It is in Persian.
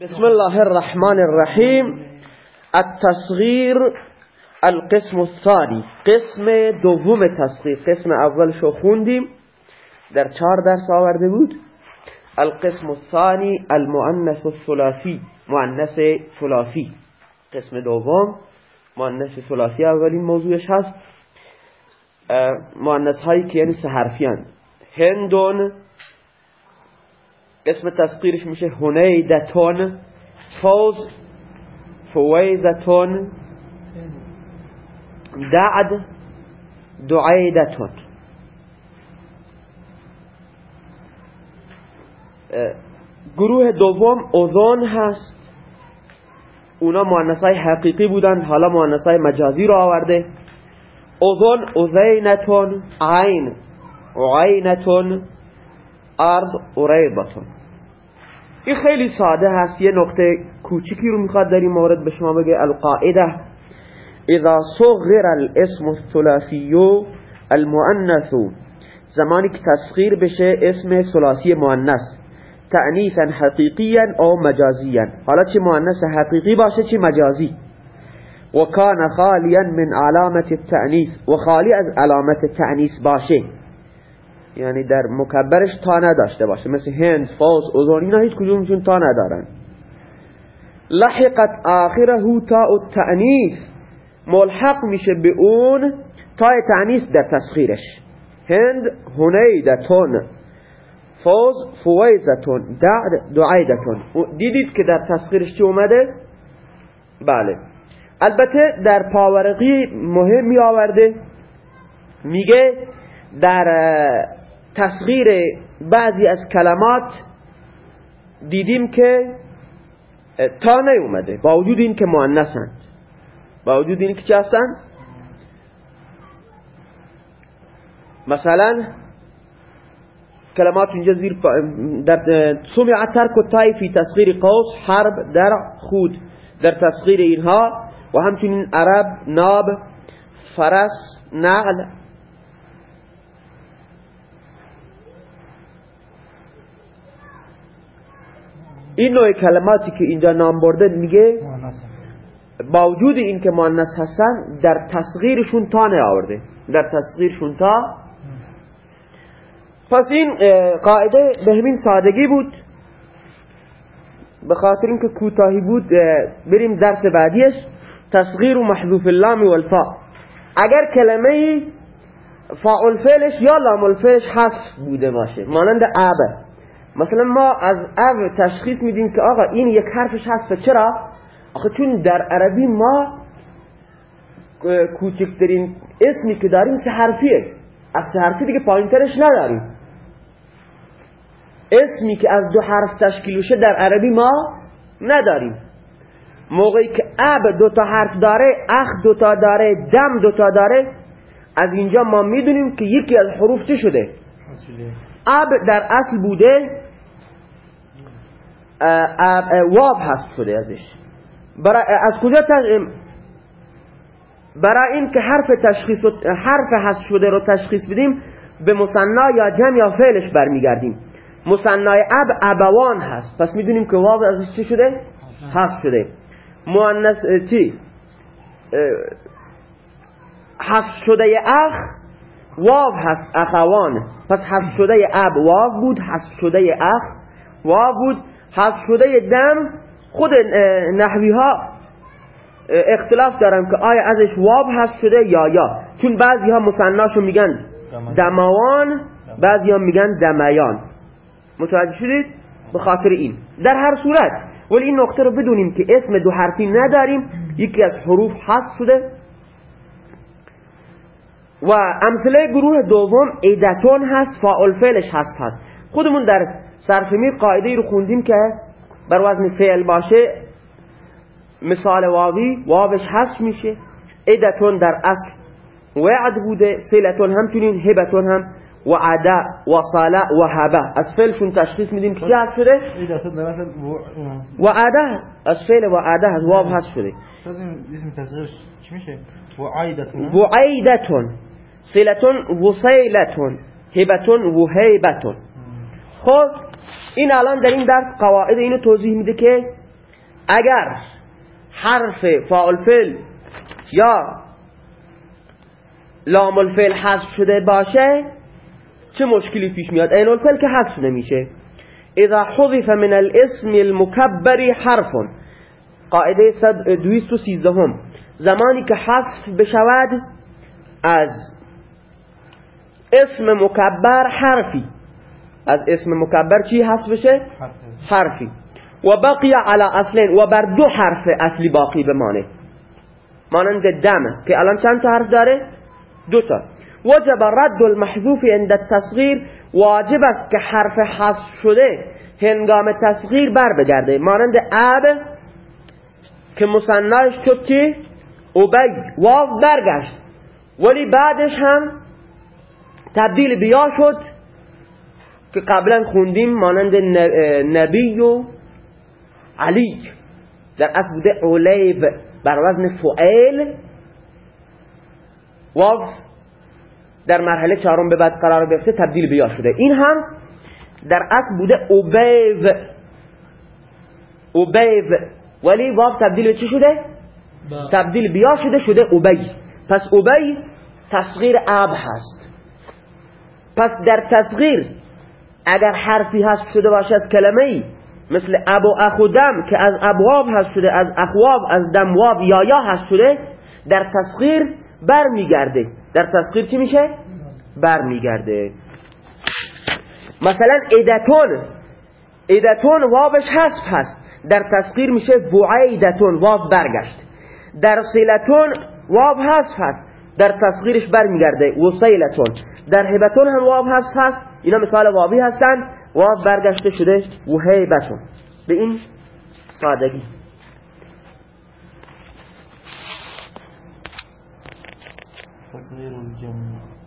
بسم الله الرحمن الرحیم. التصغیر القسم الثاني قسم دوم تصغیر. قسم اولشو خوندیم. در چهار درس آورده بود. القسم الثاني المؤنث الثلاثی. مؤنث ثلاثی. قسم دوم. مؤنث ثلاثی اولین موضوعش هست. مؤنث هایی که یعنی سه هندون اسم تسقیرش میشه هنیدتون فوز فویزتون دعد دعیدتون. گروه دوم اوزون هست. اونا مؤنثای حقیقی بودن حالا مؤنثای مجازی رو آورده. اوزون اوزینتون عین عینتون. ارض اریبتون این خیلی ساده هست. یه نقطه کوچیکی رو می‌خواد در این مورد به شما بگه القاعده. اذا صغر الاسم الثلاثی المؤنث زمانی که تسخیر بشه اسم ثلاثی مؤنث تعنیثا حقیقیا او مجازیا. حالا چه مؤنث حقیقی باشه چه مجازی؟ و کان خالیا من علامت التعنیث و خالی از علامت تعنیث باشه. یعنی در مکبرش تا نداشته باشه مثل هند فاز اوزون اینا هیچ کدومشون تا ندارن. لحقت آخره تا التعنیث ملحق میشه به اون تا تعنیث در تسخیرش. هند هنیدتون. فوز فویزتون. دعد دعیدتون. دیدید که در تسخیرش چی اومده؟ بله. البته در پاورقی مهم می آورده. میگه در تصغیر بعضی از کلمات دیدیم که تا نیومده. با وجود این که مؤنثند. با وجود این که چه هستند مثلا کلمات اینجا زیر در سمع ترک تای فی تصغیر قوس حرب در خود. در تصغیر اینها. و همچنین عرب ناب فرس نعل این نوع کلماتی که اینجا نام برده میگه با وجود این که مؤنث هستن در تصغیرشون تا آورده در تصغیرشون تا پس این قاعده به همین سادگی بود. به خاطر اینکه کوتاهی بود بریم درس بعدیش. تصغیر و محذوف اللام و الفا اگر کلمه فاعل فعلش یا لام الفعلش حذف بوده باشه مانند عبه مثلا ما از او تشخیص میدیم که آقا این یک حرفش هست چرا؟ آخه چون در عربی ما کوچکترین اسمی که داریم سه حرفیه. از سه حرفی دیگه پایینترش نداریم. اسمی که از دو حرف تشکیل بشه در عربی ما نداریم. موقعی که اب دو تا حرف داره اخ دو تا داره دم دو تا داره از اینجا ما می‌دونیم که یکی از حروف چه شده؟ اب در اصل بوده واب هست شده ازش. برای از کجا برای این که حرف تشخیص حرف هست شده رو تشخیص بدیم به مصنا یا جمع یا فعلش برمیگردیم. مصنای اب ابوان هست. پس می‌دونیم که واب ازش چی شده؟ هست شده. مؤنث چی؟ حذف شده اخ واو هست اخوان. پس حذف شده اب واو بود حذف شده اخ واو بود حذف شده دم. خود نحوی ها اختلاف دارن که آیا ازش واب حذف شده یا یا. چون بعضی ها مصناشو میگن دموان بعضی ها میگن دمیان متوجه شدید؟ به خاطر این. در هر صورت ولی این نقطه رو بدونیم که اسم دو حرفی نداریم. یکی از حروف حذف شده. و امثله گروه دوم ایدتون هست فاعل فعلش هست هست. خودمون در صرفمیر قاعده رو خوندیم که بر وزن فعل باشه مثال واوی واوش هست میشه. ایدتون در اصل وعد بوده سیلتون همچنین هبتون هم و عدا و صالا و هبه از فعلشون تشخیص میدیم که هست شده؟ و عدا از فعل و عدا هست واو هست شده. اسم تصغیرش چی میشه؟ وعیدتون. سیلتون وسیلتون هیبتون خب این الان در این درس قواعد اینو توضیح میده که اگر حرف فاعل فعل یا لام الفعل حذف شده باشه چه مشکلی پیش میاد؟ عین الفعل که حذف نمیشه اذا حذف من الاسم المكبر حرف قاعده 213 هم زمانی که حذف بشود از اسم مکبر حرفی. از اسم مکبر چی حذف بشه؟ حرفی. و بقی على اصلین و بر دو حرف اصلی باقی بمانه. مانند دم که الان چند تا حرف داره؟ دو تا. وجب رد المحذوف عند التصغیر. واجب است که حرف حذف شده هنگام تصغیر بر بگرده. مانند اب که مصنعش شد که اوبی واو برگشت. ولی بعدش هم تبدیل بیا شد که قبلا خوندیم مانند نبی و علی. در اصل بوده علیب بر وزن فعیل. واو. در مرحله چهارم به بعد قرار گرفته تبدیل بیا شده. این هم در اصل بوده اوبیو اوبیو ولی واو تبدیل به چی شده؟ تبدیل بیا شده شده اوبی پس اوبی تصغیر اب هست. پس در تصغیر اگر حرفی هست شده باشد کلمه ای مثل اب و دم که از ابواب هست شده از اخواب از دمواب یا یا هست شده در تصغیر بر میگرده در تصغیر چی میشه؟ بر میگرده مثلا ادتون ادتون وابش هست هست. در تصغیر میشه بعیدتون واب برگشت. در سیلتون واب هست هست. در تصغیرش برمیگرده. وسیلتون. در هبتون هم واب هست هست اینا مثال وابی هستن. واب برگشته شده و هیبتون به این سادگی. تصغیر الجمع